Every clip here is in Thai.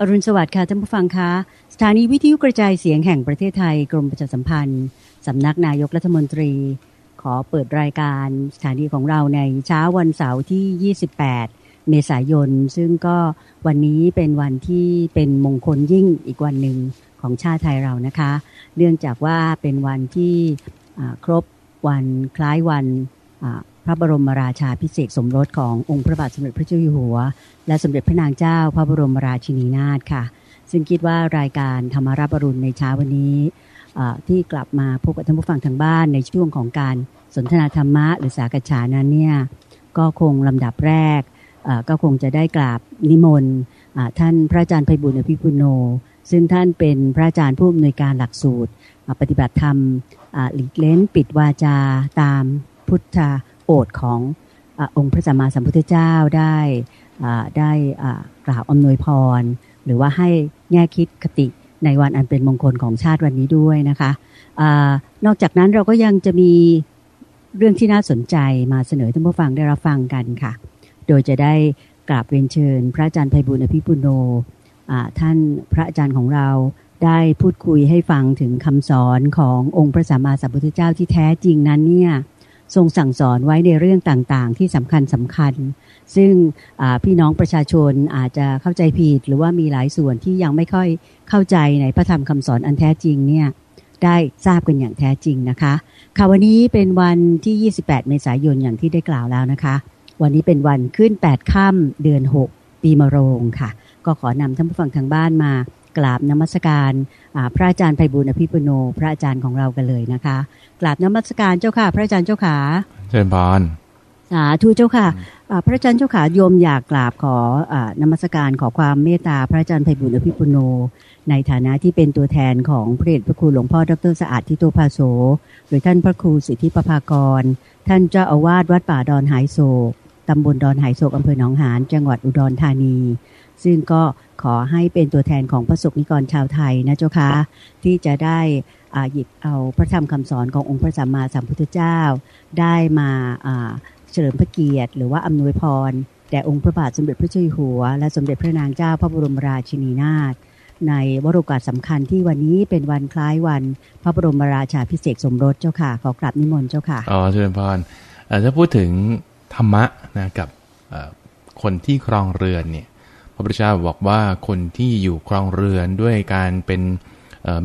อรุณสวัสดิ์ค่ะท่านผู้ฟังคะสถานีวิทยุกระจายเสียงแห่งประเทศไทย กรมประชาสัมพันธ์ สำนักนายกรัฐมนตรี ขอเปิดรายการสถานีของเราในเช้าวันเสาร์ที่ 28 เมษายน ซึ่งก็วันนี้เป็นวันที่เป็นมงคลยิ่งอีกวันหนึ่งของชาติไทยเรานะคะ เนื่องจากว่าเป็นวันที่ครบวันคล้ายวัน ระบรมราชาพิเศษสมรสขององค์พระบาทสมเด็จพระเจ้าอยู่หัว และสมเด็จพระนางเจ้าพระบรมราชินีนาถค่ะ ซึ่งคิดว่ารายการธรรมารับรุณในเช้าวันนี้ที่กลับมาพบกับท่านผู้ฟังทางบ้านในช่วงของการสนทนาธรรมะหรือสากฉานั้นเนี่ยก็คงลำดับแรกก็คงจะได้กราบนิมนต์ท่านพระอาจารย์ไพบุญอภิปุโน ซึ่งท่านเป็นพระอาจารย์ผู้อำนวยการหลักสูตร ปฏิบัติธรรมหลีกเล้นปิดวาจาตามพุทธ โอษขององค์พระสัมมาสัมพุทธเจ้าได้ได้กล่าวอำนวยพร หรือว่าให้แง่คิดคติในวันอันเป็นมงคลของชาติวันนี้ด้วยนะคะอนอกจากนั้นเราก็ยังจะมีเรื่องที่น่าสนใจมาเสนอท่านผู้ฟังได้รับฟังกันค่ะ โดยจะได้กราบเรียนเชิญ พระอาจารย์ไพบุญอภิปุโนท่านพระอาจารย์ของเราได้พูดคุยให้ฟังถึงคำสอนขององค์พระสัมมาสัมพุทธเจ้าที่แท้จริงนั้นเนี่ย ทรงสั่งสอนไว้ในเรื่องต่างๆ ที่สำคัญสำคัญ ซึ่งพี่น้องประชาชนอาจจะเข้าใจผิด หรือว่ามีหลายส่วนที่ยังไม่ค่อยเข้าใจในพระธรรมคำสอนอันแท้จริงเนี่ยได้ทราบกันอย่างแท้จริงนะคะค่ะวันนี้เป็นวันที่ 28 เมษายนอย่างที่ได้กล่าวแล้วนะคะ วันนี้เป็นวันขึ้น 8 ค่ำเดือน 6 ปีมะโรงค่ะ ก็ขอนำท่านผู้ฟังทางบ้านมา กราบนมัสการพระอาจารย์ไพบุญอภิปุโน พระอาจารย์ของเรากันเลยนะคะ กราบนมัสการเจ้าค่ะ พระอาจารย์เจ้าขาเชิญพรสาธุเจ้าค่ะ พระอาจารย์เจ้าขาโยมอยากกราบขอนมัสการขอความเมตตาพระอาจารย์ไพบุญอภิปุโน ในฐานะที่เป็นตัวแทนของพระเดชพระคุณหลวงพ่อดรสะอาดทิโตภาโสหรือท่านพระครูสิทธิปภากร ท่านเจ้าอาวาสวัดป่าดอนหายโศกตำบลดอนหายโศกอำเภอหนองหานจังหวัดอุดรธานี ซึ่งก็ขอให้เป็นตัวแทนของพระสงฆ์นิกรชาวไทยนะเจ้าคะที่จะได้หยิบเอาพระธรรมคำสอนขององค์พระสัมมาสัมพุทธเจ้า ได้มาเฉลิมพระเกียรติ หรือว่าอำนวยพรแด่องค์พระบาทสมเด็จพระเจ้าอยู่หัว และสมเด็จพระนางเจ้าพระบรมราชินีนาถในวโรกาสสำคัญที่วันนี้เป็นวันคล้ายวัน พระบรมราชาพิเศษสมรสเจ้าค่ะ ขอกราบนิมนต์เจ้าค่ะอ๋อเชิญพรถ้าพูดถึงธรรมะนะกับคนที่ครองเรือนเนี่ยพ ระพุทธเจ้าบอกว่าคนที่อยู่ครองเรือนด้วยการเป็น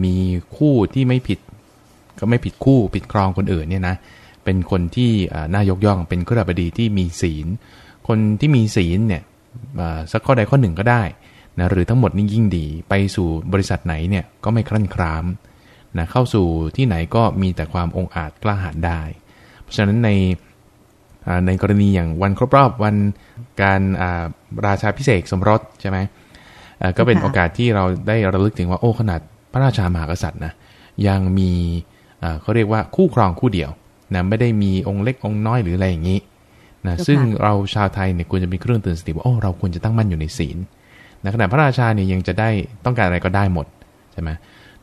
มีคู่ที่ไม่ผิด ก็ไม่ผิดคู่ผิดครองคนอื่นเนี่ยนะเป็นคนที่น่ายกย่องเป็นขรบดีที่มีศีล คนที่มีศีลเนี่ยสักข้อใดข้อหนึ่งก็ได้นะหรือทั้งหมดนี่ยิ่งดีไปสู่บริษัทไหนเนี่ยก็ไม่ครั่นครามนะเข้าสู่ที่ไหนก็มีแต่ความองอาจกล้าหาญได้ เพราะฉะนั้นใน ในกรณีอย่างวันครบรอบวันการราชาพิเศษสมรสใช่ไหมก็เป็นโอกาสที่เราได้ระลึกถึงว่าโอ้ขนาดพระราชามหากษัตริย์นะยังมีเขาเรียกว่าคู่ครองคู่เดียวนะไม่ได้มีองค์เล็กองค์น้อยหรืออะไรอย่างนี้นะซึ่งเราชาวไทยเนี่ยควรจะมีเครื่องเตือนสติว่าโอ้เราควรจะตั้งมั่นอยู่ในศีลนะขณะพระราชาเนี่ยยังจะได้ต้องการอะไรก็ได้หมดใช่ไหม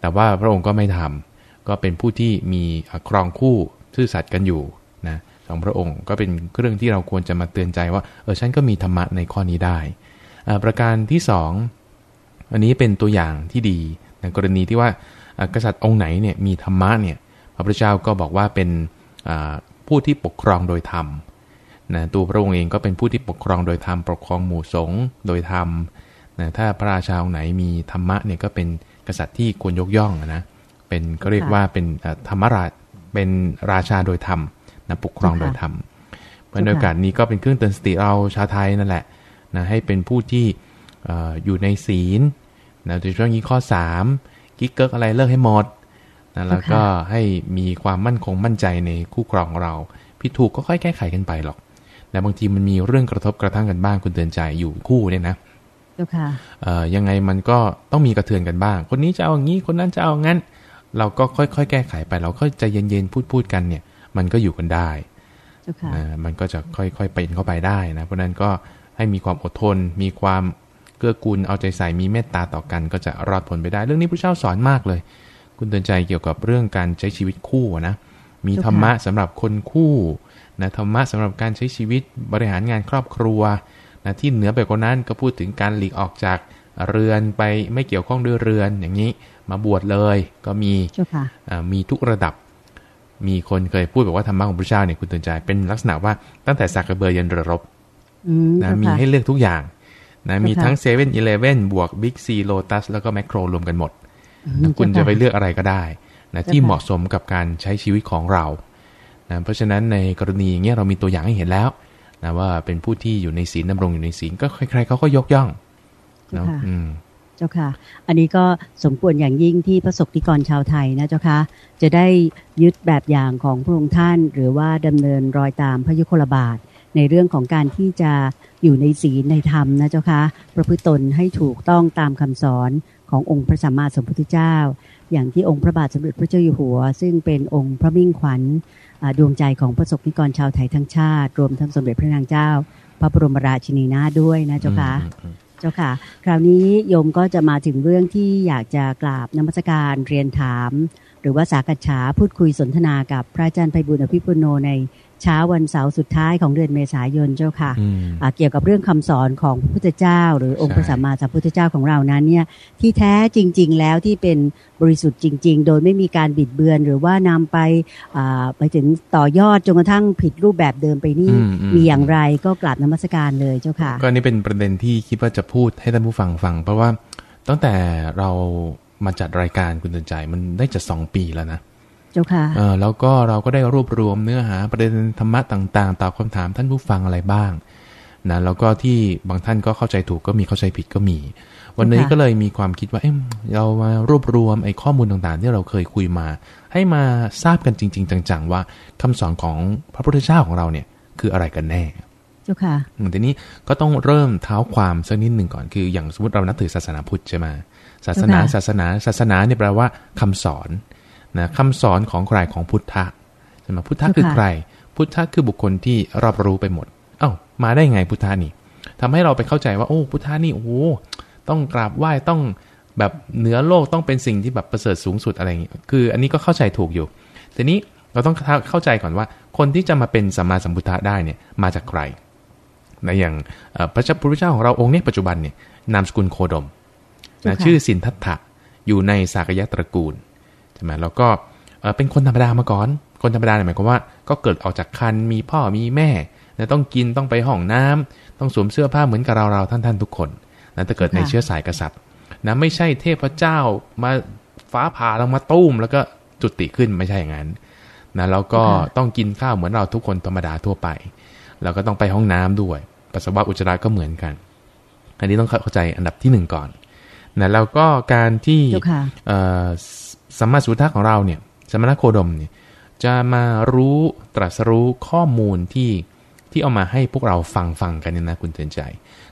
แต่ว่าพระองค์ก็ไม่ทำก็เป็นผู้ที่มีครองคู่ซื่อสัตย์กันอยู่นะ ของพระองค์ ก็เป็นเรื่องที่เราควรจะมาเตือนใจว่าเออฉันก็มีธรรมะในข้อนี้ได้ ประการที่สองอันนี้เป็นตัวอย่างที่ดีในกรณีที่ว่ากษัตริย์องค์ไหนเนี่ยมีธรรมะเนี่ยพระพุทธเจ้าก็บอกว่าเป็นผู้ที่ปกครองโดยธรรมนะตัวพระองค์เองก็เป็นผู้ที่ปกครองโดยธรรมปกครองหมู่สงฆ์โดยธรรมนะถ้าพระราชาองค์ไหนมีธรรมะเนี่ยก็เป็นกษัตริย์ที่ควรยกย่องนะเป็นก็เรียกว่าเป็นธรรมราชเป็นราชาโดยธรรม นะปกครองโดยธรรมเพราะในโอกาสนี้ก็เป็นเครื่องเตือนสติเราชาวไทยนั่นแหละนะให้เป็นผู้ที่อยู่ในศีลนะโดยเฉพาะนี้ข้อ3กิ๊กเกิกอะไรเลิกให้หมดนะแล้วก็ให้มีความมั่นคงมั่นใจในคู่ครองของเราพิถูกก็ค่อยแก้ไขกันไปหรอกแต่บางทีมันมีเรื่องกระทบกระทั่งกันบ้างคุณเตือนใจอยู่คู่เนี่ยนะยังไงมันก็ต้องมีกระเทือนกันบ้าง คนนี้จะเอาอย่างนี้คนนั้นจะเอางั้น เราก็ค่อยๆ แก้ไขไป เราก็ใจเย็นๆพูดๆกันเนี่ย มันก็อยู่กันได้นะมันก็จะค่อยๆเป็นเข้าไปได้นะ เพราะนั้นก็ให้มีความอดทน มีความเกื้อกูลเอาใจใส่มีเมตตาต่อกัน ก็จะรอดผลไปได้ เรื่องนี้พระเจ้าสอนมากเลย คุณเตือนใจเกี่ยวกับเรื่องการใช้ชีวิตคู่นะมีธรรมะสำหรับคนคู่นะธรรมะสำหรับการใช้ชีวิตบริหารงานครอบครัวนะที่เหนือไปกว่านั้นก็พูดถึงการหลีกออกจากเรือนไปไม่เกี่ยวข้องด้วยเรือนอย่างนี้ มาบวชเลยก็มีเจ้าค่ะอ่ามีทุกระดับ มีคนเคยพูดแบบว่าธรรมะของพระเจ้าเนี่ยคุณเตือนใจเป็นลักษณะว่าตั้งแต่สากกะเบือยันเรือรบอืมนะเจ้ามีค่ะให้เลือกทุกอย่างนะมีเจ้าค่ะทั้งเซเว่นอีเลฟเว่นบวกบิ๊กซีโลตัสแล้วก็แมคโครรวมกันหมดอืมนะคุณจะเจ้าไปค่ะเลือกอะไรก็ได้นะเจ้าที่ค่ะเหมาะสมกับการใช้ชีวิตของเรานะเพราะฉะนั้นในกรณีอย่างเงี้ยเรามีตัวอย่างให้เห็นแล้วนะว่าเป็นผู้ที่อยู่ในศีลดำรงอยู่ในศีลก็ใครๆเขาก็ยกย่องเนาะ เจ้าค่ะ อันนี้ก็สมควรอย่างยิ่งที่พระสงฆ์นิกรชาวไทยนะเจ้าค่ะ จะได้ยึดแบบอย่างของพระองค์ท่าน หรือว่าดำเนินรอยตามพระยุคลบาท ในเรื่องของการที่จะอยู่ในศีลในธรรมนะเจ้าค่ะประพฤติตนให้ถูกต้องตามคำสอนขององค์พระสัมมาสัมพุทธเจ้า อย่างที่องค์พระบาทสมเด็จพระเจ้าอยู่หัว ซึ่งเป็นองค์พระมิ่งขวัญดวงใจของพระสงฆ์นิกรชาวไทยทั้งชาติ รวมทั้งสมเด็จพระนางเจ้า พระบรมราชินีนาด้วยนะเจ้าค่ะ เจ้าค่ะ คราวนี้โยมก็จะมาถึงเรื่องที่อยากจะกราบนมัสการเรียนถาม หรือว่าสากัะฉาพูดคุยสนทนากับพระอาจารย์ไพบุญอภิปุโนใน เช้าวันเสาร์สุดท้ายของเดือนเมษายนเจ้าค่ะอืมอ่าเกี่ยวกับเรื่องคำสอนของพระพุทธเจ้า หรือองค์ใช่พระสัมมาสัมพุทธเจ้าของเรานั้นเนี่ยที่แท้จริง ๆ แล้วที่เป็นบริสุทธิ์จริง ๆ โดยไม่มีการบิดเบือนหรือว่านำไปอ่าไปถึงต่อยอดจนกระทั่งผิดรูปแบบเดิมไปนี่อืมอืมมีอย่างไรก็กราบนมัสการเลยเจ้าค่ะ ก็อันนี้เป็นประเด็นที่คิดว่าจะพูดให้ท่านผู้ฟังฟัง เพราะว่าตั้งแต่เรามาจัดรายการคุณเตือนใจมันได้จะสองปีแล้วนะ เจ้าค่ะเออแล้วก็เราก็ได้รวบรวมเนื้อหาประเด็นธรรมะต่างๆตอบคำถามท่านผู้ฟังอะไรบ้างนะแล้วก็ที่บางท่านก็เข้าใจถูกก็มีเข้าใจผิดก็มี วันนี้ค่ะก็เลยมีความคิดว่าเอ้ยเรามารวบรวมไอ้ข้อมูลต่างๆ ที่เราเคยคุยมา ให้มาทราบกันจริง ๆ จังๆว่าคำสอนของพระพุทธเจ้าของเราเนี่ยคืออะไรกันแน่เจ้าค่ะอืมทีนี้ก็ต้องเริ่มเท้าความสักนิดหนึ่งก่อนคืออย่างสมมติเรานับถือศาสนาพุทธใช่ไหมศาสนาเจ้าค่ะศาสนาศาสนาเนี่ยแปลว่าคำสอน นะคำสอนของใครของพุทธะใช่ไหมพุทธะคือใคร พุทธะคือบุคคลที่รอบรู้ไปหมด เอ้า มาได้ไงพุทธะนี่ทำให้เราไปเข้าใจว่าโอ้พุทธะนี่โอ้โหต้องกราบไหว้ต้องแบบเหนือโลกต้องเป็นสิ่งที่แบบประเสริฐสูงสุดอะไรอย่างนี้คือ อันนี้ก็เข้าใจถูกอยู่ทีนี้เราต้องเข้าใจก่อนว่า คนที่จะมาเป็นสัมมาสัมพุทธะได้เนี่ยมาจากใครนะอย่างเอ่อพระเจ้าพุทธเจ้าของเราองค์เนี้ปัจจุบันเนี่ยนามสกุลโคดมเจ้านะค่ะชื่อสินทัตถะอยู่ในสากยะตระกูลใช่ไหมแล้วก็เอ่อเป็นคนธรรมดามาก่อน คนธรรมดาเนี่ยหมายความว่า ก็เกิดออกจากคันมีพ่อมีแม่นะต้องกินต้องไปห้องน้ำต้องสวมเสื้อผ้าเหมือนกับเราเราท่านท่านๆทุกคนนะถ้าเกิดในเชื้อสายกษัตริย์นะไม่ใช่เทพเจ้ามาฟ้าผ่าลงมาตุ้ม แล้วก็จุติขึ้นไม่ใช่อย่างนั้นนะแล้วก็ต้องกินข้าวเหมือนเราทุกคนธรรมดาทั่วไป แล้วก็ต้องไปห้องน้ำด้วยปัสสาวะอุจจาระก็เหมือนกัน อันนี้ต้องเข้าใจอันดับที่หนึ่งก่อนนะแล้วก็การที่เจ้าค่ะเอ่อ สัมมาสัมพุทธะของเราเนี่ยสมณโคดมเนี่ยจะมารู้ตรัสรู้ข้อมูลที่ที่เอามาให้พวกเราฟังฟังกันเนี่ยนะคุณเตือนใจ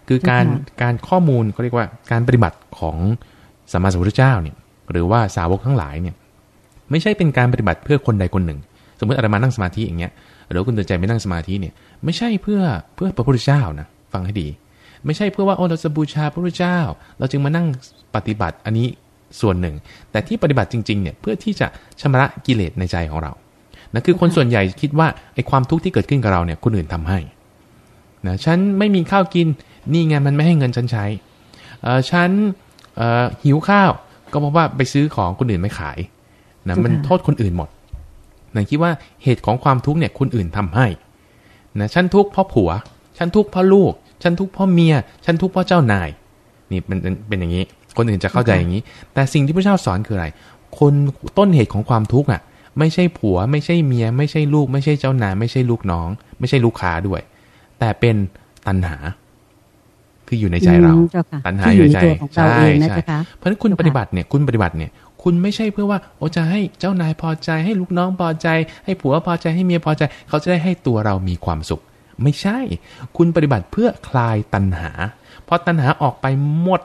คือการเจ้าค่ะการข้อมูลเขาเรียกว่าการปฏิบัติของสัมมาสัมพุทธเจ้าเนี่ยหรือว่าสาวกทั้งหลายเนี่ยไม่ใช่เป็นการปฏิบัติเพื่อคนใดคนหนึ่ง สมมติอาตมานั่งสมาธิอย่างเงี้ยหรือว่าคุณเตือนใจไม่นั่งสมาธิเนี่ยไม่ใช่เพื่อเพื่อพระพุทธเจ้านะฟังให้ดี ไม่ใช่เพื่อว่าโอ้เราจะบูชาพระพุทธเจ้า เราจึงมานั่งปฏิบัติอันนี้ ส่วนหนึ่ง แต่ที่ปฏิบัติจริงๆเนี่ยเพื่อที่จะชำระกิเลสในใจของเรานะคือคนส่วนใหญ่คิดว่าไอ้ความทุกข์ที่เกิดขึ้นกับเราเนี่ยคนอื่นทำให้นะฉันไม่มีข้าวกินนี่ไงมันไม่ให้เงินฉันใช้เอ่อฉันเอ่อหิวข้าวก็เพราะว่าไปซื้อของคนอื่นไม่ขายนะมันโทษคนอื่นหมดนะคิดว่าเหตุของความทุกข์เนี่ยคนอื่นทำให้นะฉันทุกข์เพราะผัว ฉันทุกข์เพราะลูก ฉันทุกข์เพราะเมีย ฉันทุกข์เพราะเจ้านาย นี่เป็นเป็นเป็นอย่างนี้ คนอื่นจะเข้าใจอย่างนี้ แต่สิ่งที่พระเจ้าสอนคืออะไร คนต้นเหตุของความทุกข์อะ ไม่ใช่ผัว ไม่ใช่เมีย ไม่ใช่ลูก ไม่ใช่เจ้านายไม่ใช่ลูกน้อง ไม่ใช่ลูกค้าด้วย แต่เป็นตัณหา คืออยู่ในใจเราอืมเจ้าค่ะตัณหาที่อยู่ในใจตัวของเราเองนะใช่เจ้าค่ะเพราะฉะนั้นคุณเจ้าค่ะปฏิบัติเนี่ยคุณปฏิบัติเนี่ย คุณไม่ใช่เพื่อว่าโอจะให้เจ้านายพอใจ ให้ลูกน้องพอใจ ให้ผัวพอใจให้เมียพอใจ เขาจะได้ให้ตัวเรามีความสุข ไม่ใช่ คุณปฏิบัติเพื่อคลายตัณหาพอตัณหาออกไปหมด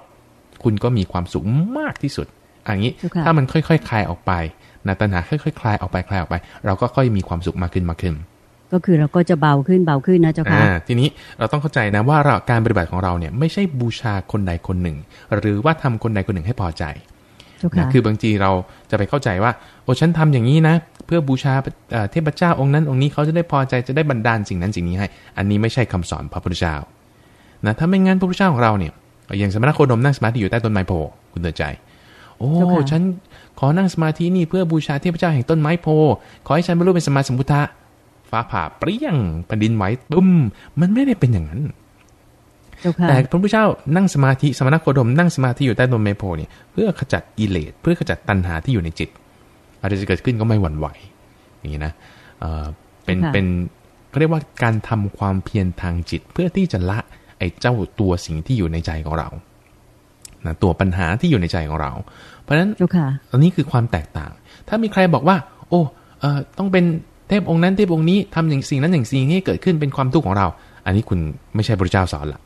คุณก็มีความสุขมากที่สุดอย่างนี้เจ้าค่ะถ้ามันค่อยๆคคลายออกไปนะตัณหาค่อยๆคลายออกไปคลายออกไป เราก็ค่อยมีความสุขมากขึ้นมากขึ้น ก็คือเราก็จะเบาขึ้นเบาขึ้นนะเจ้าค่ะอ่าทีนี้เราต้องเข้าใจนะว่าเราการปฏิบัติของเราเนี่ยไม่ใช่บูชาคนใดคนหนึ่ง หรือว่าทำคนใดคนหนึ่งให้พอใจเจ้านะค่ะคือบางทีเราจะไปเข้าใจว่า โอ้ฉันทำอย่างนี้นะ เพื่อบูชาเอ่อเทพเจ้าองค์นั้นองค์นี้เขาจะได้พอใจจะได้บันดาลสิ่งนั้นสิ่งนี้ให้ อันนี้ไม่ใช่คำสอนพระพุทธเจ้านะถ้าไม่งั้นพระพุทธเจ้าของเราเนี่ย อย่างสมณโคดมนั่งสมาธิอยู่ใต้ต้นไม้โพคุณเตือนใจ โอ้ฉันขอนั่งสมาธินี่เพื่อบูชาเทพเจ้าแห่งต้นไม้โพ ขอให้ฉันบรรลุเป็นสมาสมุทธะฟ้าผ่าเปรี้ยงแผ่นดินไหวปุ้มมันไม่ได้เป็นอย่างนั้นแต่พระพุทธเจ้านั่งสมาธิสมณโคดมนั่งสมาธิอยู่ใต้ต้นไม้โพเนี่ยเพื่อขจัดกิเลสเพื่อขจัดตัณหาที่อยู่ในจิตอะไรจะเกิดขึ้นก็ไม่หวั่นไหว อย่างนี้นะเป็นเป็นเขาเรียกว่าการทำความเพียรทางจิตเพื่อที่จะละไอ้เจ้าตัวสิ่งที่อยู่ในใจของเรานะตัวปัญหาที่อยู่ในใจของเรา เพราะฉะนั้นอันนี้คือความแตกต่าง ถ้ามีใครบอกว่า โอ้เออต้องเป็นเทพองค์นั้นเทพองค์นี้ทำอย่างสิ่งนั้นอย่างสิ่งนี้เกิดขึ้นเป็นความทุกข์ของเรา อันนี้คุณไม่ใช่พระเจ้าสอนละ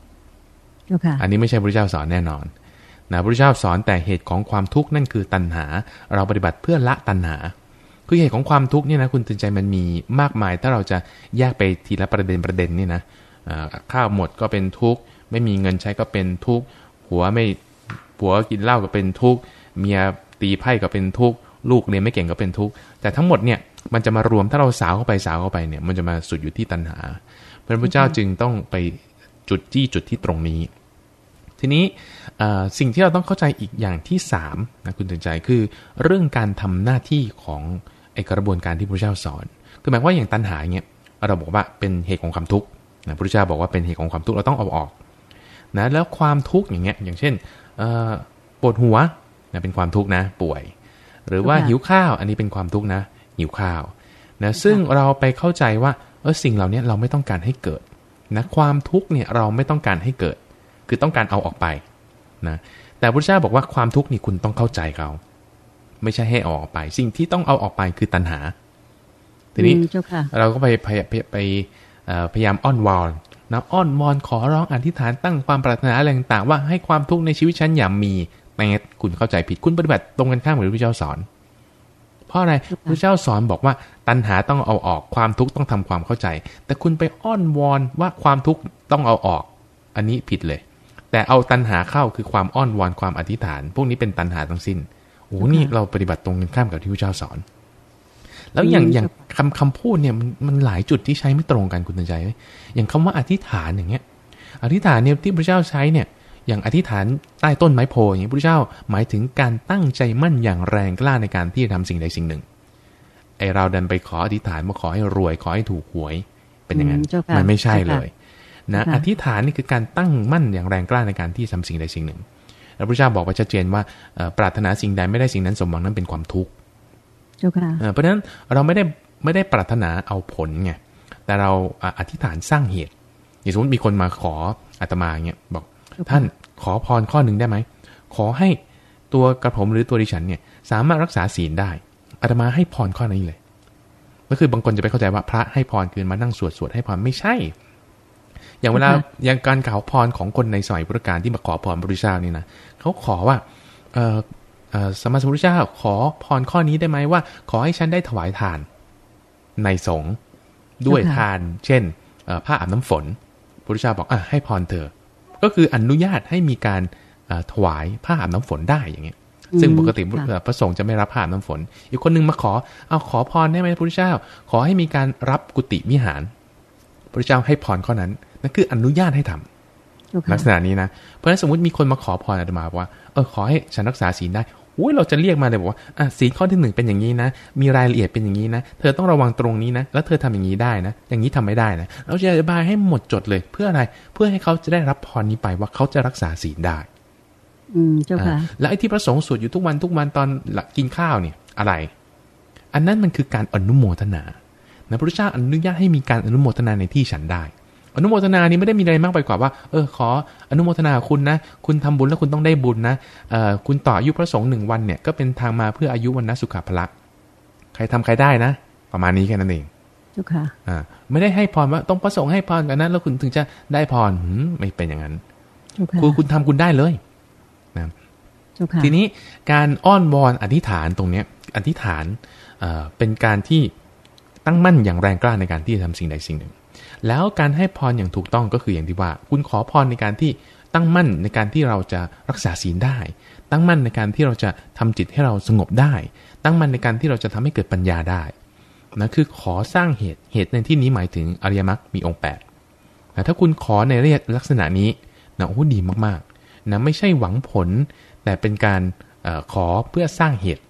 อันนี้ไม่ใช่พระเจ้าสอนแน่นอนนะพระเจ้าสอนแต่เหตุของความทุกข์นั่นคือตัณหา เราปฏิบัติเพื่อละตัณหา คือเหตุของความทุกข์เนี่ยนะคุณตื่นใจมันมีมากมาย ถ้าเราจะแยกไปทีละประเด็นประเด็นนี่นะ ข้าวหมดก็เป็นทุกข์ ไม่มีเงินใช้ก็เป็นทุกข์ผัวไม่ผัวกินเหล้าก็เป็นทุกข์ เมียตีไพ่ก็เป็นทุกข์ ลูกเรียนไม่เก่งก็เป็นทุกข์ แต่ทั้งหมดเนี่ยมันจะมารวมถ้าเราสาวเข้าไปสาวเข้าไปเนี่ยมันจะมาสุดอยู่ที่ตัณหา พระพุทธเจ้าจึงต้องไปจุดจี้จุดที่ตรงนี้ ทีนี้สิ่งที่เราต้องเข้าใจอีกอย่างที่3นะคุณตื่นใจคือเรื่องการทำหน้าที่ของไอกระบวนการที่พระเจ้าสอน คือหมายว่าอย่างตัณหาเงี้ยเราบอกว่าเป็นเหตุของความทุกข์ นะพระเจ้าบอกว่าเป็นเหตุของความทุกข์เราต้องเอาออกนะแล้วความทุกข์อย่างเงี้ยอย่างเช่นปวดหัวนะเป็นความทุกข์นะป่วย หรือว่าหิวข้าวอันนี้เป็นความทุกข์นะหิวข้าวนะซึ่งเราไปเข้าใจว่าเออสิ่งเหล่านี้เราไม่ต้องการให้เกิดนะความทุกข์เนี่ยเราไม่ต้องการให้เกิด คือต้องการเอาออกไปนะแต่พระเจ้าบอกว่าความทุกข์นี่คุณต้องเข้าใจเขาไม่ใช่ให้ออกไป สิ่งที่ต้องเอาออกไปคือตัณหา ทีนี้เราก็ไปไปไป พยายามอ้อนวอนนะอ้อนวอนขอร้องอธิษฐานตั้งความปรารถนาอะไรต่างๆว่าให้ความทุกข์ในชีวิตฉันอย่ามีแต่คุณเข้าใจผิดคุณปฏิบัติตรงกันข้ามกับที่พระเจ้าสอน เพราะอะไรพระเจ้าสอนบอกว่าตัณหาต้องเอาออกความทุกข์ต้องทำความเข้าใจ แต่คุณไปอ้อนวอนว่าความทุกข์ต้องเอาออก อันนี้ผิดเลย แต่เอาตัณหาเข้าคือความอ้อนวอนความอธิษฐาน พวกนี้เป็นตัณหาทั้งสิ้นโอ้นี่เราปฏิบัติตรงกันข้ามกับที่พระเจ้าสอน แล้วอย่างอย่างคำคำพูดเนี่ยมันมันหลายจุดที่ใช้ไม่ตรงกันคุณตันใจ อย่างคำว่าอธิษฐานอย่างเงี้ย อธิษฐานเนี่ยที่พระเจ้าใช้เนี่ย อย่างอธิษฐานใต้ต้นไม้โพอย่างนี้พระเจ้าหมายถึงการตั้งใจมั่นอย่างแรงกล้าในการที่จะทำสิ่งใดสิ่งหนึ่งไอเราดันไปขออธิษฐานมาขอให้รวยขอให้ถูกหวย เป็นอย่างนั้นมันไม่ใช่เลยนะอธิษฐานนี่คือการตั้งมั่นอย่างแรงกล้าในการที่ทำสิ่งใดสิ่งหนึ่งพระพุทธเจ้าบอกไว้ชัดเจนว่าปรารถนาสิ่งใดไม่ได้สิ่งนั้นสมหวังนั้นเป็นความทุกข์ เพราะฉะนั้นเราไม่ได้ไม่ได้ปรารถนาเอาผลไงแต่เราอธิษฐานสร้างเหตุอย่างสมมติมีคนมาขออาตมาเงี้ยบอก ท่านขอพรข้อหนึ่งได้ไหมขอให้ตัวกระผมหรือตัวดิฉันเนี่ย สามารถรักษาศีลได้อาตมาให้พรข้อนี้เลย ก็คือบางคนจะไปเข้าใจว่าพระให้พรคือมานั่งสวดสวดให้พรไม่ใช่ อย่างเวลาอย่างการกล่าวพรของคนในสมัยพุทธกาลที่มาขอพรพระพุทธเจ้านี่นะเขาขอว่าเออ สมมาสมุทธเจ้าขอพรข้อนี้ได้ไหมว่า ขอให้ฉันได้ถวายทาน ในสงฆ์ด้วยทาน เช่นผ้าอาบน้ำฝนพระพุทธเจ้าบอกอะให้พรเธอ ก็คืออนุญาตให้มีการถวายผ้าอาบน้ำฝนได้อย่างเงี้ยซึ่งปกติพระสงฆ์จะไม่รับผ้าอาบน้ำฝน อีกคนนึงมาขอ เอาขอพรได้ไหมพระพุทธเจ้า ขอให้มีการรับกุฏิมิหาร พระเจ้าให้พรข้อนั้น นั่นคืออนุญาตให้ทำ ลักษณะนี้นะ เพราะฉะนั้นสมมติมีคนมาขอพรอาตมาว่าเออขอให้ฉันรักษาศีลได้อุ้ยเราจะเรียกมาเลยบอกว่าอะศีลข้อที่หนึ่งเป็นอย่างนี้นะ มีรายละเอียดเป็นอย่างนี้นะ เธอต้องระวังตรงนี้นะ แล้วเธอทำอย่างนี้ได้นะ อย่างนี้ทำไม่ได้นะ เราจะอธิบายให้หมดจดเลยเพื่ออะไร เพื่อให้เขาจะได้รับพรนี้ไปว่าเขาจะรักษาศีลได้ อืมเจ้าค่ะ แล้วไอ้ที่พระสงฆ์สวดอยู่ทุกวันทุกวันตอนหลักกินข้าวเนี่ย อะไร อันนั้นมันคือการอนุโมทนานะพระพุทธเจ้าอนุญาตให้มีการอนุโมทนาในที่ฉันได้ อนุโมทนานี้ไม่ได้มีอะไรมากไปกว่าว่า เออขออนุโมทนาคุณนะ คุณทำบุญแล้วคุณต้องได้บุญนะเออคุณต่ออายุพระสงฆ์หนึ่งวันเนี่ยก็เป็นทางมาเพื่ออายุวันนสุขภละใครทำใครได้นะ ประมาณนี้แค่นั้นเองจุค่ะอ่าไม่ได้ให้พรว่าต้องประสงค์ให้พรกันนั้นแล้วคุณถึงจะได้พรไม่เป็นอย่างนั้นคุณคุณทำคุณได้เลยนะทีนี้การอ้อนวอนอธิษฐานตรงเนี้ยอธิษฐานเป็นการที่ตั้งมั่นอย่างแรงกล้าในการที่จะทำสิ่งใดสิ่งหนึ่ง แล้วการให้พรอย่างถูกต้องก็คืออย่างที่ว่า คุณขอพรในการที่ตั้งมั่นในการที่เราจะรักษาศีลได้ ตั้งมั่นในการที่เราจะทำจิตให้เราสงบได้ ตั้งมั่นในการที่เราจะทำให้เกิดปัญญาได้นะคือขอสร้างเหตุเหตุในที่นี้หมายถึงอริยมรรคมีองค์8แต่ถ้าคุณขอในเรียกลักษณะนี้นะโอ้ดีมากๆนะไม่ใช่หวังผล แต่เป็นการออขอเพื่อสร้างเหตุ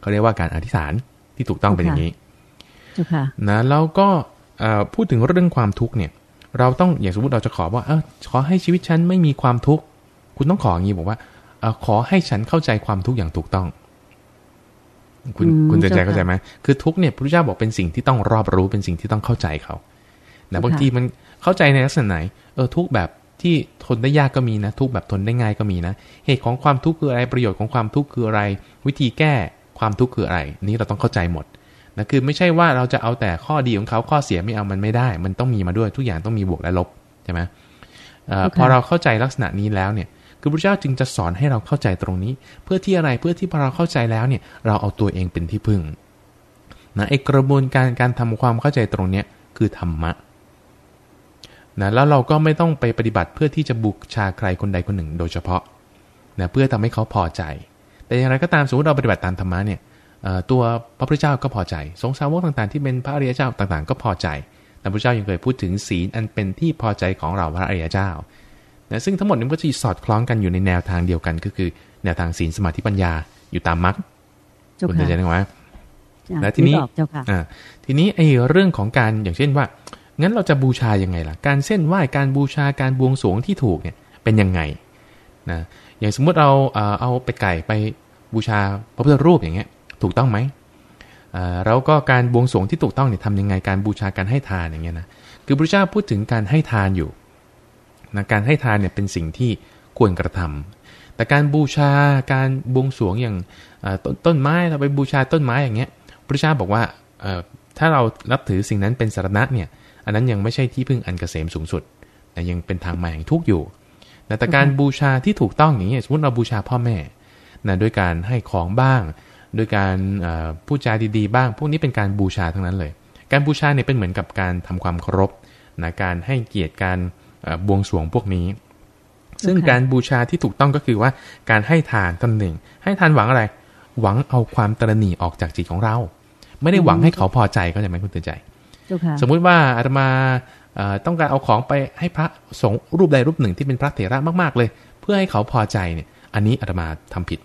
เขาเรียกว่าการอธิษฐานที่ถูกต้องเป็นอย่างนี้นะแล้วก็ พูดถึงเรื่องความทุกข์เนี่ย เราต้องอย่างสมมติเราจะขอว่าเออขอให้ชีวิตฉันไม่มีความทุกข์คุณต้องขออย่างนี้บอกว่าอขอให้ฉันเข้าใจความทุกข์อย่างถูกต้อง คุณคุณใจเข้าใจไหมคือทุกเนี่ยพระพุทธเจ้าบอกเป็นสิ่งที่ต้องรอบรู้เป็นสิ่งที่ต้องเข้าใจเขาแต่บางทีมันเข้าใจในลักษณะไหน เออทุกแบบที่ทนได้ยากก็มีนะ ทุกแบบทนได้ง่ายก็มีนะ เหตุของความทุกข์คืออะไรประโยชน์ของความทุกข์คืออะไร วิธีแก้ความทุกข์คืออะไร นี่เราต้องเข้าใจหมด นะคือไม่ใช่ว่าเราจะเอาแต่ข้อดีของเขาข้อเสียไม่เอามันไม่ได้ มันต้องมีมาด้วยทุกอย่างต้องมีบวกและลบใช่ไหมอพอเราเข้าใจลักษณะนี้แล้วเนี่ยคือพระเจ้าจึงจะสอนให้เราเข้าใจตรงนี้ เพื่อที่อะไรเพื่อที่พอเราเข้าใจแล้วเนี่ย เราเอาตัวเองเป็นที่พึ่งนะไอ้กระบวนการการทำความเข้าใจตรงเนี้ยคือธรรมะนะแล้วเราก็ไม่ต้องไปปฏิบัติเพื่อที่จะบุกชาใครคนใดคนหนึ่งโดยเฉพาะนะเพื่อทำให้เขาพอใจ แต่อย่างไรก็ตามสมมติเราปฏิบัติตามธรรมะเนี่ย ตัวพระพุทธเจ้าก็พอใจ สงสาวกต่างๆ ที่เป็นพระอริยเจ้าต่างๆ ก็พอใจแต่พระเจ้ายังเคยพูดถึงศีลอันเป็นที่พอใจของเราพระอริยเจ้านะซึ่งทั้งหมดนี้ก็จะสอดคล้องกันอยู่ในแนวทางเดียวกัน ก็คือแนวทางศีลสมาธิปัญญาอยู่ตามมรรคคุณเข้าใจไหมแล้วทีนี้ทีนี้ไอ้เรื่องของการอย่างเช่นว่า งั้นเราจะบูชายังไงล่ะ การเส้นไหว้การบูชาการบวงสรวงที่ถูกเนี่ยเป็นยังไงนะอย่างสมมุติเราเอาไปไก่ไปบูชาพระพุทธรูปอย่างเงี้ย ถูกต้องไหมแล้วก็การบวงสรวงที่ถูกต้องเนี่ยทำยังไงการบูชาการให้ทานอย่างเงี้ยนะคือพระเจ้าพูดถึงการให้ทานอยู่นะการให้ทานเนี่ยเป็นสิ่งที่ควรกระทำแต่การบูชาการบวงสรวงอย่างต้นไม้เราไปบูชาต้นไม้อย่างเงี้ยพระเจ้าบอกว่าถ้าเรารับถือสิ่งนั้นเป็นสารณะเนี่ยอันนั้นยังไม่ใช่ที่พึ่งอันเกษมสูงสุดแต่ยังเป็นทางมาแห่งทุกอยู่แต่การบูชาที่ถูกต้องอย่างนี้สมมติเราบูชาพ่อแม่นะด้วยการให้ของบ้าง ด้วยการพูดจาดีๆ บ้าง พวกนี้เป็นการบูชาทั้งนั้นเลย การบูชาเนี่ยเป็นเหมือนกับการทำความเคารพนะการให้เกียรติการบวงสรวงพวกนี้ ซึ่งการบูชาที่ถูกต้องก็คือว่าการให้ทานตนหนึ่ง ให้ทานหวังอะไร หวังเอาความตรณีออกจากจิตของเรา ไม่ได้หวังให้เขาพอใจก็จะไม่คุณตื่นใจ สมมุติว่าอาตมาต้องการเอาของไปให้พระสงฆ์รูปใดรูปหนึ่งที่เป็นพระเถระมากๆเลย เพื่อให้เขาพอใจเนี่ย อันนี้อาตมาทำผิด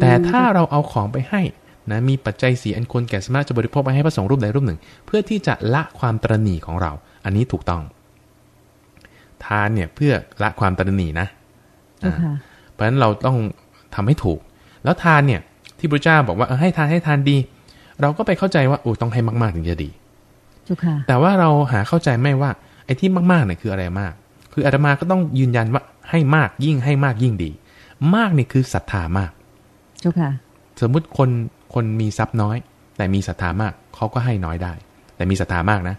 แต่ถ้าเราเอาของไปให้นะมีปัจจัยสีอันควรแก่สมาจะบริโภคไปให้พระสงฆ์รูปใดรูปหนึ่ง เพื่อที่จะละความตรณีของเรา อันนี้ถูกต้อง ทานเนี่ยเพื่อละความตรณีนะเพราะฉะนั้นเราต้องทำให้ถูก แล้วทานเนี่ย ที่พระเจ้าบอกว่าให้ทานให้ทานดี เราก็ไปเข้าใจว่าโอ้ต้องให้มากๆถึงจะดีแต่ว่าเราหาเข้าใจไม่ว่า ไอ้ที่มากๆเนี่ยคืออะไรมาก คืออาตมาก็ต้องยืนยันว่าให้มากยิ่งให้มากยิ่งดี มากนี่คือศรัทธามาก จุค่ะ สมมุติคนคนมีทรัพย์น้อย แต่มีศรัทธามากเขาก็ให้น้อยได้ แต่มีศรัทธามากนะ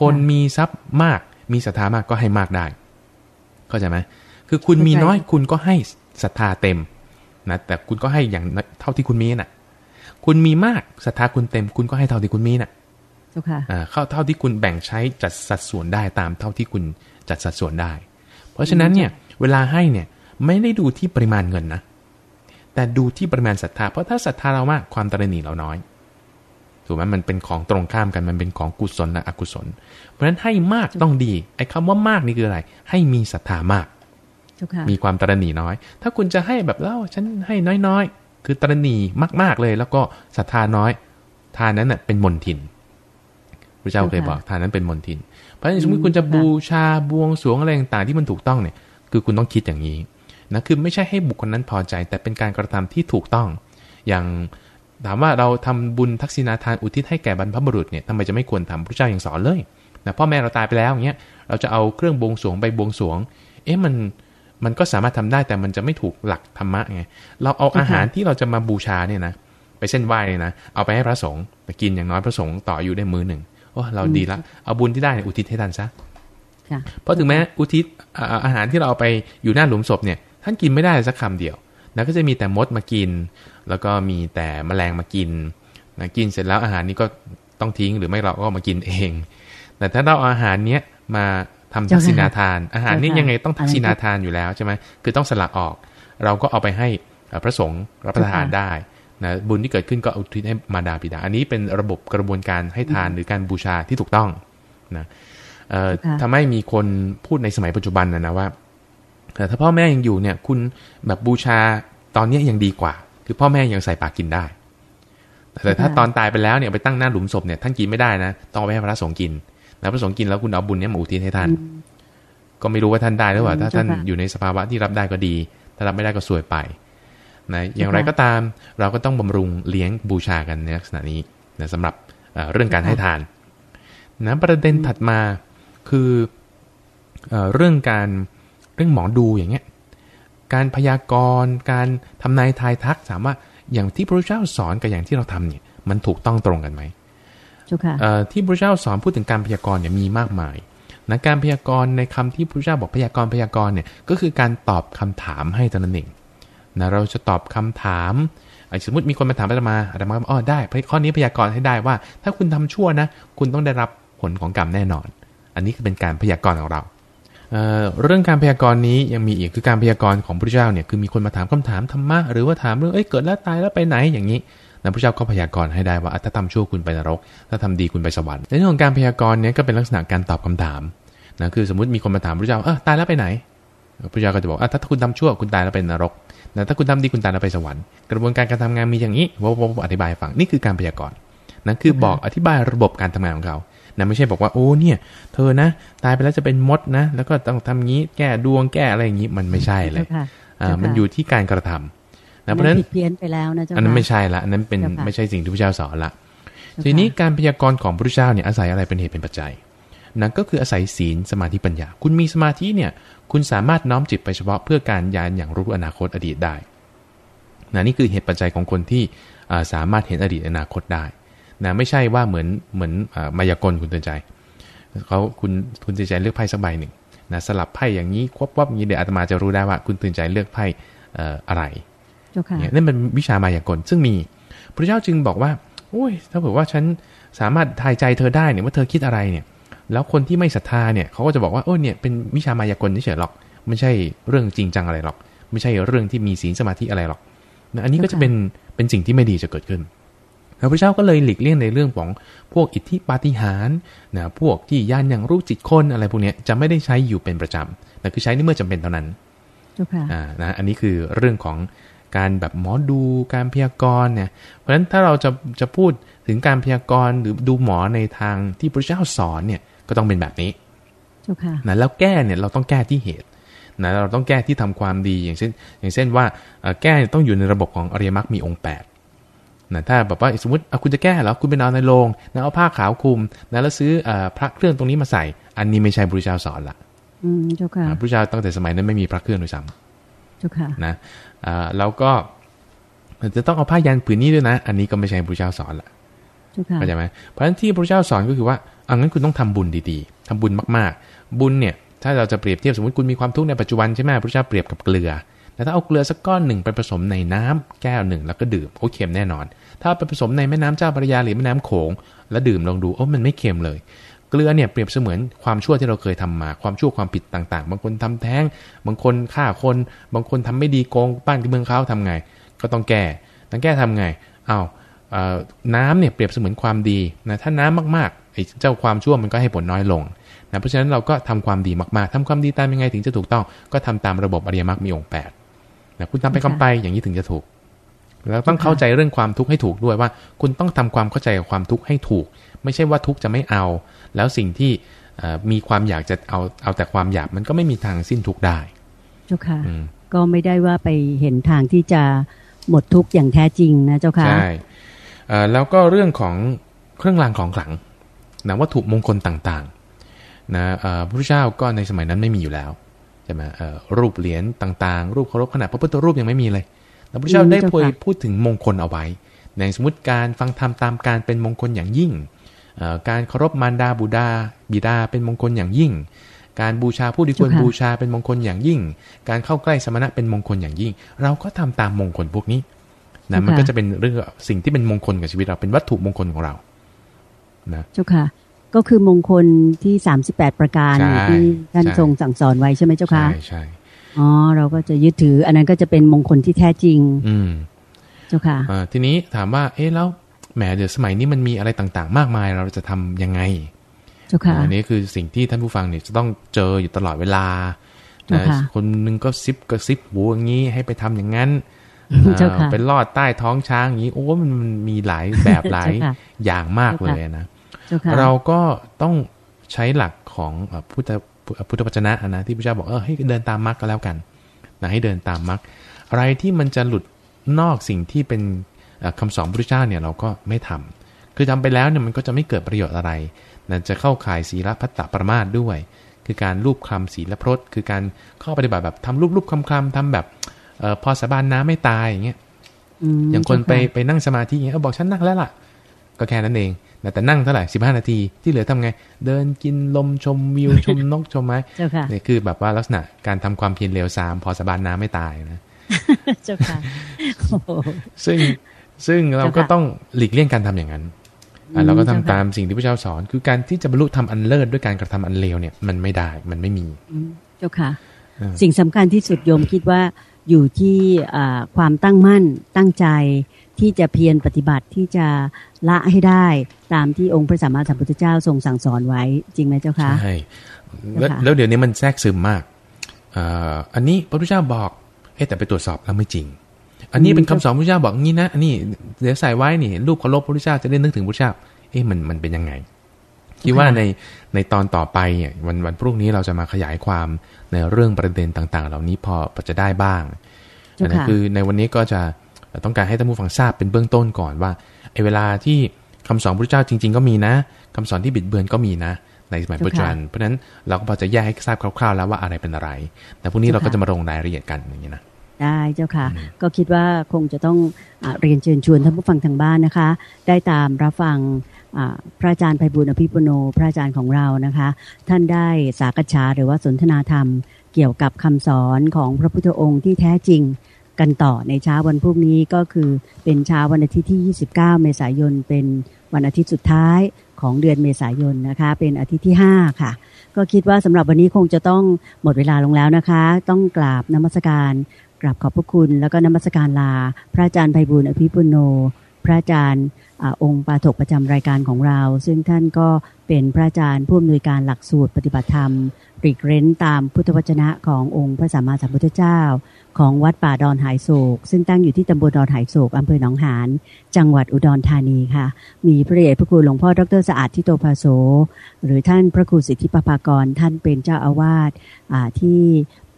คนมีทรัพย์มาก มีศรัทธามากก็ให้มากได้ เข้าใจไหมคือคุณมีน้อยคุณก็ให้ศรัทธาเต็มนะแต่คุณก็ให้อย่างเท่าที่คุณมีน่ะ คุณมีมากศรัทธาคุณเต็ม คุณก็ให้เท่าที่คุณมีน่ะเข้าเท่าที่คุณแบ่งใช้จัดสัดส่วนได้ตามเท่าที่คุณจัดสัดส่วนได้ เพราะฉะนั้นเนี่ย เวลาให้เนี่ยไม่ได้ดูที่ปริมาณเงินนะ แต่ดูที่ปริมาณศรัทธาเพราะถ้าศรัทธาเรามากความตระหนี่เราน้อยถูกไหมมันเป็นของตรงข้ามกันมันเป็นของกุศลและอกุศล เพราะฉะนั้นให้มากต้องดีไอ้คาว่ามากนี่คืออะไร ให้มีศรัทธามาก มีความตระหนี่น้อย ถ้าคุณจะให้แบบเล่าฉันให้น้อยๆ คือตระหนี่มาก ๆเลย แล้วก็ศรัทธาน้อย ทานนั้นเน่ยเป็นมนทินพระเจ้าเคยบอกทานนั้นเป็นมนทิน เพราะฉะนั้นสมมติคุณจะบูชาบวงสรวงอะไรต่างๆที่มันถูกต้องเนี่ย คือคุณต้องคิดอย่างนี้ นะคือไม่ใช่ให้บุคคลนั้นพอใจ แต่เป็นการกระทำที่ถูกต้อง อย่างถามว่าเราทำบุญทักษิณาทานอุทิศให้แก่บรรพบุรุษเนี่ยทำไมจะไม่ควรทำพระเจ้ายัางสอนเลยนะพ่อแม่เราตายไปแล้วอย่างเงี้ยเราจะเอาเครื่องบวงสรวงไปบวงสรวง เอ๊ะมันมันก็สามารถทำได้แต่มันจะไม่ถูกหลักธรรมะไงเราเอาอาหารที่เราจะมาบูชาเนี่ยนะไปเส้นไหว้เนี่ยนะเอาไปให้พระสงฆ์ไปกินอย่างน้อยพระสงฆ์ต่ออยู่ได้มือหนึ่งโอ้เราดีละเอาบุญที่ได้อุทิศให้ท่านซะเพราะถึงแม้อุทิศอาหารที่เราเอาไปอยู่หน้าหลุมศพเนี่ย ท่านกินไม่ได้สักคำเดียวนะก็จะมีแต่มดมากิน แล้วก็มีแต่แมลงมากินนะกินเสร็จแล้วอาหารนี้ก็ต้องทิ้งหรือไม่เราก็มากินเอง แต่ถ้าเราเอาอาหารเนี้ยมาทำทักษิณาทาน อาหารนี้ยังไงต้องทักษิณาทานอยู่แล้วใช่ไหมคือต้องสละออก เราก็เอาไปให้พระสงฆ์รับประทานได้นะบุญที่เกิดขึ้นก็อุทิศให้มาดาบิดา อันนี้เป็นระบบกระบวนการให้ทานหรือการบูชาที่ถูกต้องนะทำให้มีคนพูดในสมัยปัจจุบันนะนะว่า แต่ถ้าพ่อแม่ยังอยู่เนี่ย คุณแบบบูชาตอนนี้ยังดีกว่า คือพ่อแม่ยังใส่ปากกินได้ แต่ถ้าตอนตายไปแล้วเนี่ยไปตั้งหน้าหลุมศพเนี่ยท่านกินไม่ได้นะต้องเอาไปให้พระสงฆ์กินแล้วพระสงฆ์กินแล้วคุณเอาบุญเนี้ยมาอุทิศให้ท่าน ก็ไม่รู้ว่าท่านได้หรือเปล่าถ้าท่านอยู่ในสภาวะที่รับได้ก็ดี ถ้ารับไม่ได้ก็สวยไปนะอย่างไรก็ตามเราก็ต้องบำรุงเลี้ยงบูชากันในลักษณะนี้นะสำหรับเรื่องการให้ทานนะประเด็นถัดมาคือเอเรื่องการ เรื่องหมอดูอย่างเงี้ยการพยากรณ์การทำนายทายทักถามว่าอย่างที่พระเจ้าสอนกับอย่างที่เราทำเนี่ยมันถูกต้องตรงกันไหมที่พระเจ้าสอนพูดถึงการพยากรณ์เนี่ยมีมากมายนะการพยากรณ์ในคำที่พระเจ้าบอกพยากรณ์พยากรณ์เนี่ยก็คือการตอบคำถามให้ตนเองนะเราจะตอบคำถามสมมติมีคนมาถามอาตมาอาตมาอ๋อได้ข้อนี้พยากรณ์ให้ได้ว่า ถ้าคุณทำชั่วนะ คุณต้องได้รับผลของกรรมแน่นอน อันนี้คือเป็นการพยากรณ์ของเรา เเรื่องการพยากรณ์นี้ยังมีอีกคือการพยากรณ์ของพระเจ้าเนี่ยคือมีคนมาถามคำถามธรรมะหรือว่าถามเรื่องเอ้ยเกิดแล้วตายแล้วไปไหนอย่างนี้นะพระเจ้าก็พยากรณ์ให้ได้ว่าถ้าทำชั่วคุณไปนรก ถ้าทำดีคุณไปสวรรค์ในเรื่องของการพยากรณ์เนี้ยก็เป็นลักษณะการตอบคำถามนะคือสมมติมีคนมาถามพระเจ้าเออตายแล้วไปไหนพระเจ้าก็จะบอกอะถ้าคุณทำชั่วคุณตายแล้วเป็นรกนะถ้าคุณทำดีคุณตายแล้วไปสวรรค์กระบวนการการทำงานมีอย่างนี้ว่าว่าอธิบายฟังนี่คือการพยากรณ์นั่นคือบอกอธิบายระบบการทำงานของเขา นะไม่ใช่บอกว่าโอ้เนี่ย เธอนะ ตายไปแล้วจะเป็นมดนะ แล้วก็ต้องทำงี้แก้ดวงแก้อะไรอย่างนี้มันไม่ใช่เลยอ่ามันอยู่ที่การกระทำนะเพราะฉะนั้นผิดเพี้ยนไปแล้วนะเจ้าอันนั้นไม่ใช่ละอันนั้นเป็นไม่ใช่สิ่งที่พระเจ้าสอนละทีนี้การพยากรณ์ของพระเจ้าเนี่ยอาศัยอะไรเป็นเหตุเป็นปัจจัยนั่นก็คืออาศัยศีลสมาธิปัญญา คุณมีสมาธิเนี่ย คุณสามารถน้อมจิตไปเฉพาะเพื่อการยานอย่างรู้อนาคตอดีตได้นะนี่คือเหตุปัจจัยของคนที่สามารถเห็นอดีตอนาคตได้ นะไม่ใช่ว่าเหมือนเหมือนมายากลคุณเตือนใจเขาคุณคุณตื่นใจเลือกไพ่สักใบหนึ่งนะสลับไพ่อย่างนี้ควบวับอย่างนี้เดี๋ยวอาตมาจะรู้ได้ว่า คุณตื่นใจเลือกไพ่อะไรเนี่ยนั่นเป็นวิชามายากลซึ่งมี พระเจ้าจึงบอกว่าโอ้ยถ้าเผื่อว่าฉันสามารถทายใจเธอได้เนี่ยว่าเธอคิดอะไรเนี่ย แล้วคนที่ไม่ศรัทธาเนี่ยเขาก็จะบอกว่าโอ้เนี่ยเป็นวิชามายากลเฉยหรอก ไม่ใช่เรื่องจริงจังอะไรหรอก ไม่ใช่เรื่องที่มีศีลสมาธิอะไรหรอกนะอันนี้ก็จะเป็นเป็นสิ่งที่ไม่ดีจะเกิดขึ้น พระพุทธเจ้าก็เลยหลีกเลี่ยงในเรื่องของพวกอิทธิปาฏิหาริย์นะพวกที่ยานอย่างรู้จิตคนอะไรพวกนี้จะไม่ได้ใช้อยู่เป็นประจำแต่คือใช้ในเมื่อจำเป็นเท่านั้นอ่านะอันนี้คือเรื่องของการแบบหมอดูการพยากรณ์เนี่ยเพราะฉะนั้นถ้าเราจะจะพูดถึงการพยากรณ์หรือดูหมอในทางที่พระเจ้าสอนเนี่ยก็ต้องเป็นแบบนี้นะแล้วแก้เนี่ยเราต้องแก้ที่เหตุนะเราต้องแก้ที่ทำความดีอย่างเช่น อย่างเช่นว่าแก้ต้องอยู่ในระบบของอริยมรรคมีองค์8 นะถ้าแบบว่าสมมติคุณจะแก้แล้วคุณไปนอนในโรงนะเอาผ้าขาวคลุมนะแล้วซื้อพระเครื่องตรงนี้มาใส่ อันนี้ไม่ใช่พระเจ้าสอนละอืมเจ้าค่ะพระเจ้าตั้งแต่สมัยนั้นไม่มีพระเครื่องด้วยซ้ำเจ้าค่ะนะแล้วก็จะต้องเอาผ้ายันผืนนี้ด้วยนะ อันนี้ก็ไม่ใช่พระเจ้าสอนละเข้าใจไหมเพราะฉะนั้นที่พระเจ้าสอนก็คือว่าอังั้นคุณต้องทำบุญดีๆทำบุญมากๆ บุญเนี่ย ถ้าเราจะเปรียบเทียบสมมติคุณมีความทุกข์ในปัจจุบันใช่ไหมพระเจ้าเปรียบกับเกลือ แต่ถ้าเอาเกลือสักก้อนหนึ่งไปผสมในน้ำแก้วหนึ่งแล้วก็ดื่มโอ้เค็มแน่นอน ถ้าไปผสมในแม่น้ำเจ้าพระยาหรือแม่น้ำโขง แล้วดื่มลองดูโอ้มันไม่เค็มเลย เกลือเนี่ยเปรียบเสมือนความชั่วที่เราเคยทำมา ความชั่วความผิดต่างๆ บางคนทำแท้ง บางคนฆ่าคน บางคนทำไม่ดีโกงบ้านเมืองเขาทำไง ก็ต้องแก้ต้องแก้ทำไงอา้าวน้ำเนี่ยเปรียบเสมือนความดีนะถ้าน้ำมากๆไอ้เจ้าความชั่วมันก็ให้ผลน้อยลงนะเพราะฉะนั้นเราก็ทำความดีมากๆทำความดีตามยังไงถึงจะถูกต้อง ก็ทำตามระบบอริยมรรคมีองค์แปด นะคุณทำไปคำไปอย่างนี้ถึงจะถูก แล้วต้องเข้าใจเรื่องความทุกข์ให้ถูกด้วยว่า คุณต้องทำความเข้าใจกับความทุกข์ให้ถูก ไม่ใช่ว่าทุกข์จะไม่เอา แล้วสิ่งที่มีความอยากจะเอาเอาแต่ความอยากมันก็ไม่มีทางสิ้นทุกข์ได้เจ้าค่ะก็ไม่ได้ว่าไปเห็นทางที่จะหมดทุกข์อย่างแท้จริงนะเจ้าค่ะใช่แล้วก็เรื่องของเครื่องรางของขลังนะวัตถุมงคลต่างๆนะพระพุทธเจ้าก็ในสมัยนั้นไม่มีอยู่แล้วใช่ไหมรูปเหรียญต่างๆ รูปเคารพขนาดพระพุทธรูปยังไม่มีเลยพระพุทธเจ้าได้พูดพูดถึงมงคลเอาไว้ ในสมมติการฟังธรรมตามการเป็นมงคลอย่างยิ่ง การเคารพมารดาบูดาบิดาเป็นมงคลอย่างยิ่ง การบูชาผู้ดีควรบูชาเป็นมงคลอย่างยิ่ง การเข้าใกล้สมณะเป็นมงคลอย่างยิ่ง เราก็ทำตามมงคลพวกนี้นะมันก็จะเป็นเรื่องสิ่งที่เป็นมงคลกับชีวิตเราเป็นวัตถุมงคลของเรานะเจ้าค่ะ ก็คือมงคลที่สามสิบแปดประการที่ท่านทรงสั่งสอนไว้ใช่ไหมเจ้าค่ะใช่ใช่อ๋อเราก็จะยึดถือ อันนั้นก็จะเป็นมงคลที่แท้จริง อืมเจ้าค่ะทีนี้ถามว่า เอ๊ะแล้วแหมเดี๋ยวสมัยนี้มันมีอะไรต่างๆ มากมาย เราจะทำยังไงเจ้าค่ะอันนี้คือสิ่งที่ท่านผู้ฟังเนี่ยจะต้องเจออยู่ตลอดเวลานะคนนึงก็ซิบกระซิบหูอย่างนี้ให้ไปทำอย่างนั้นเป็นลอดใต้ท้องช้างอย่างนี้โอ้มันมีหลายแบบหลายอย่างมากเลยนะ เราก็ต้องใช้หลักของพุทธพุทธวจนะนะที่พระเจ้าบอกเออให้เดินตามมรรคก็แล้วกันนะให้เดินตามมรรคอะไรที่มันจะหลุดนอกสิ่งที่เป็นคำสอนพระเจ้าเนี่ยเราก็ไม่ทำคือทำไปแล้วเนี่ยมันก็จะไม่เกิดประโยชน์อะไรนั่นจะเข้าข่ายศีลพัตตประมาทด้วย คือการรูปคำศีลพรตคือการเข้าปฏิบัติแบบทำรูปรูปคำคำทำแบบออพอสบานน้ำไม่ตายอย่างเงี้ยอย่างคนไปไปนั่งสมาธิอย่างเงี้ยบอกฉันนั่งแล้วล่ะ ก็แค่นั้นเองแต่นั่งเท่าไหร่สิบห้านาทีที่เหลือทำไง เดินกินลมชมวิวชมนกชมไม้เนี่ยคือแบบว่าลักษณะการทำความเพียรเร็วสามพอสบานน้ำไม่ตายนะเจ้าค่ะซึ่งซึ่งเราก็ต้องหลีกเลี่ยงการทำอย่างนั้นเราก็ทำตามสิ่งที่พระเจ้าสอน คือการที่จะบรรลุทำอันเลิศด้วยการกระทำอันเลวเนี่ยมันไม่ได้มันไม่มีเจ้าค่ะ สิ่งสำคัญที่สุดโยมคิดว่าอยู่ที่ความตั้งมั่นตั้งใจ ที่จะเพียรปฏิบัติที่จะละให้ได้ตามที่องค์พระสัมมาสัมพุทธเจ้าทรงสั่งสอนไว้จริงไหมเจ้าคะใช่แล้วเดี๋ยวนี้มันแทรกซึมมากอันนี้พระพุทธเจ้าบอกเอ๊แต่ไปตรวจสอบแล้วไม่จริง อันนี้เป็นคำสอนพระเจ้าบอกงี้นะอันนี้เดี๋ยวใส่ไว้นี่รูปเคารพพระพุทธเจ้าจะได้นึกถึงพระพุทธเจ้า เอ๊ะมันมันเป็นยังไงคิดว่าในในตอนต่อไปเนี่ยวันวันพรุ่งนี้เราจะมาขยายความในเรื่องประเด็นต่าง ๆ เหล่านี้พอจะได้บ้างนะคือในวันนี้ก็จะ ต้องการให้ท่านผู้ฟังทราบเป็นเบื้องต้นก่อนว่าไอ้เวลาที่คำสอนพระเจ้าจริง ๆ ก็มีนะคำสอนที่บิดเบือนก็มีนะ ในสมัยปัจจุบันเพราะฉะนั้นเราก็พอจะแยกให้ทราบคร่าวๆ แล้วว่าอะไรเป็นอะไร แต่พรุ่งนี้เราก็จะมาลงรายละเอียดกันอย่างนี้นะได้เจ้าค่ะ ก็คิดว่าคงจะต้องเรียนเชิญชวนท่านผู้ฟังทางบ้านนะคะ ได้ตามรับฟังพระอาจารย์ไพบุญอภิปุโน พระอาจารย์ของเรานะคะ ท่านได้สากฉาหรือว่าสนทนาธรรม เกี่ยวกับคำสอนของพระพุทธองค์ที่แท้จริง กันต่อในเช้าวันพรุ่งนี้ก็คือเป็นเช้าวันอาทิตย์ที่ 29 เมษายน เป็นวันอาทิตย์สุดท้ายของเดือนเมษายนนะคะ เป็นอาทิตย์ที่ 5 ค่ะ ก็คิดว่าสำหรับวันนี้คงจะต้องหมดเวลาลงแล้วนะคะ ต้องกราบนมัสการกราบขอบพระคุณ แล้วก็นมัสการลา พระอาจารย์ไพบุญอภิปุโน ระอาจารย์อองค์ปาถกประจำรายการของเรา ซึ่งท่านก็เป็นพระอาจารย์ผู้อำนวยการหลักสูตรปฏิบัติธรรมปรีกเร้นตามพุทธวจนะขององค์พระสัมมาสัมพุทธเจ้า ของวัดป่าดอนหายโศก ซึ่งตั้งอยู่ที่ตำบลดอนหายโศกอำเภอหนองหานจังหวัดอุดรธานีค่ะ มีพระเดชพระคุณหลวงพ่อดรสะอาดทิโตภาโส หรือท่านพระครูสิทธิปภากรท่านเป็นเจ้าอาวาสที่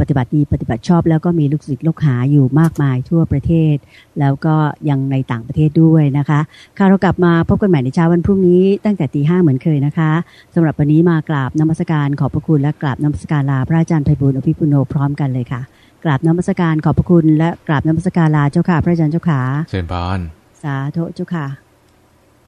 ปฏิบัติดีปฏิบัติชอบ แล้วก็มีลูกศิษย์ลูกหาอยู่มากมายทั่วประเทศ แล้วก็ยังในต่างประเทศด้วยนะคะค่ะเรากลับมาพบกันใหม่ในเช้าวันพรุ่งนี้ตั้งแต่ตีห้าเหมือนเคยนะคะสำหรับวันนี้มากราบนมัสการขอบพระคุณและกราบนมัสการลาพระอาจารย์ไพบุญอภิปุโนพร้อมกันเลยค่ะ กราบนมัสการขอบพระคุณและกราบนมัสการลาเจ้าค่ะ พระอาจารย์เจ้าค่ะเชิญพานสาธุเจ้าค่ะ